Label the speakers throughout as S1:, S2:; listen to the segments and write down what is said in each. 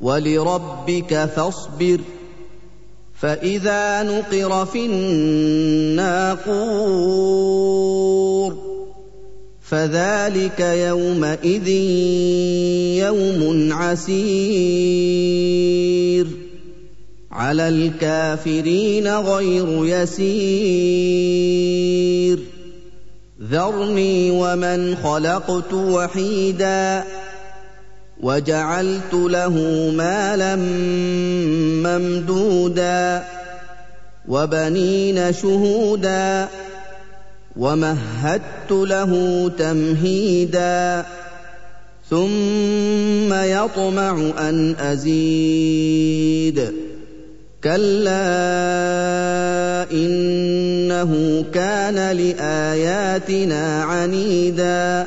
S1: ولربك فاصبر فإذا نقر في الناقور فذلك يومئذ يوم عسير على الكافرين غير يسير ذرني ومن خلقت وحيدا وجعلت له مالا ممدودا وبنين شهودا ومهدت له تمهيدا ثم يطمع أن أزيد كلا إنه كان لآياتنا عنيدا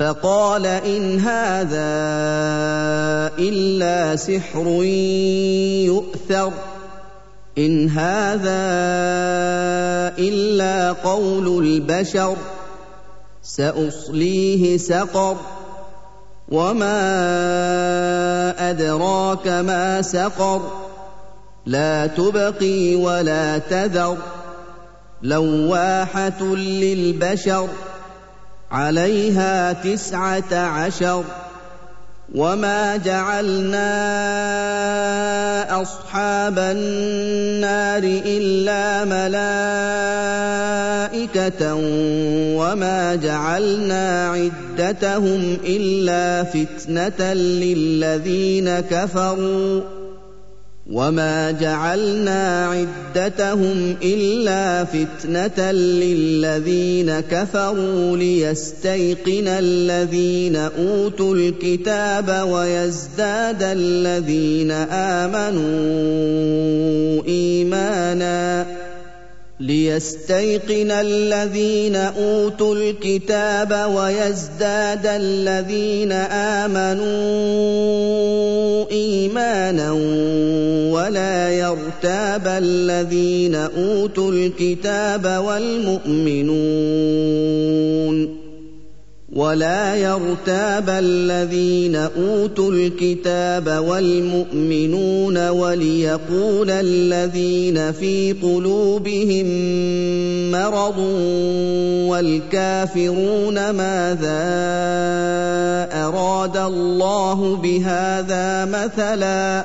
S1: فقال إن هذا إلا سحر يؤثر إن هذا إلا قول البشر سأصليه سقر وما أدراك ما سقر لا تبقي ولا تذر لواحة للبشر عليها تسعة عشر وما جعلنا أصحاب النار إلا ملائكة وما جعلنا عدتهم إلا فتنة للذين كفروا وما جعلنا عدتهم الا فتنه للذين كفروا ليستيقن الذين اوتوا الكتاب ويزداد الذين امنوا ايمانا ليستيقن الذين أوتوا الكتاب ويزداد الذين آمنوا إيمانا ولا يرتاب الذين أوتوا الكتاب والمؤمنون ولا يرتاب الذين أوتوا الكتاب والمؤمنون وليقول الذين في قلوبهم مرض والكافرون ماذا أراد الله بهذا مثلا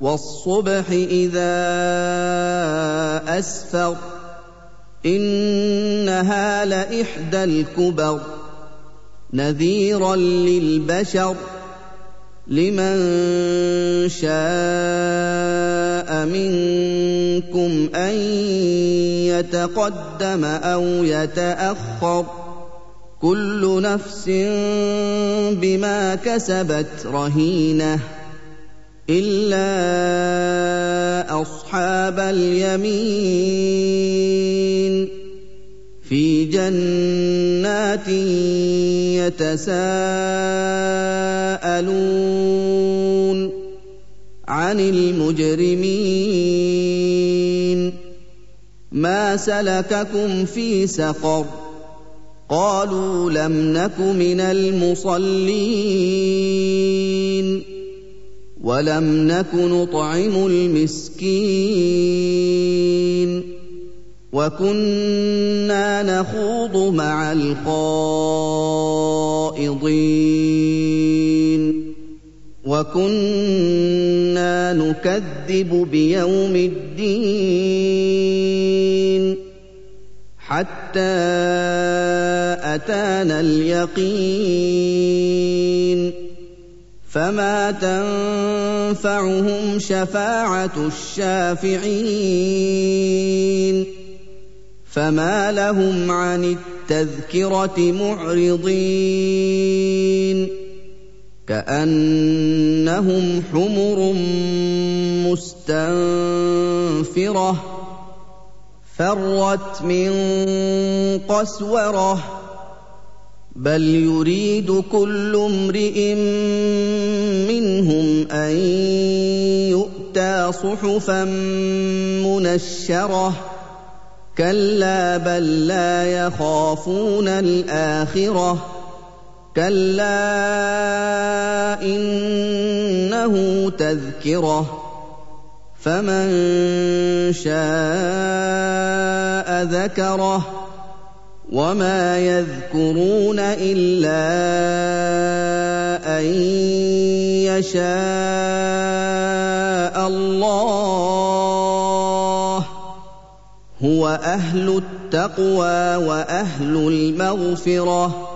S1: والصبح إذا أسفر إنها لإحدى الكبر نذيرا للبشر لمن شاء منكم أن يتقدم أو يتأخر كل نفس بما كسبت رهينة الا اصحاب اليمين في جنات يتساءلون عن عن المجرمين ما سلككم في سقر قالوا لم نك من المصلين ولم نك نطعم المسكين وكنا نخوض مع الخائضين وكنا نكذب بيوم الدين حتى اتانا اليقين فما تنفعهم شفاعه الشافعين فما لهم عن التذكره معرضين كانهم حمر مستنفره فرت من قسوره بل يريد كل امرئ منهم ان يؤتى صحفا منشره كلا بل لا يخافون الاخره كلا انه تذكره فمن شاء ذكره وما يذكرون الا ان يشاء الله هو أهل التقوى واهل المغفره